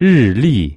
日历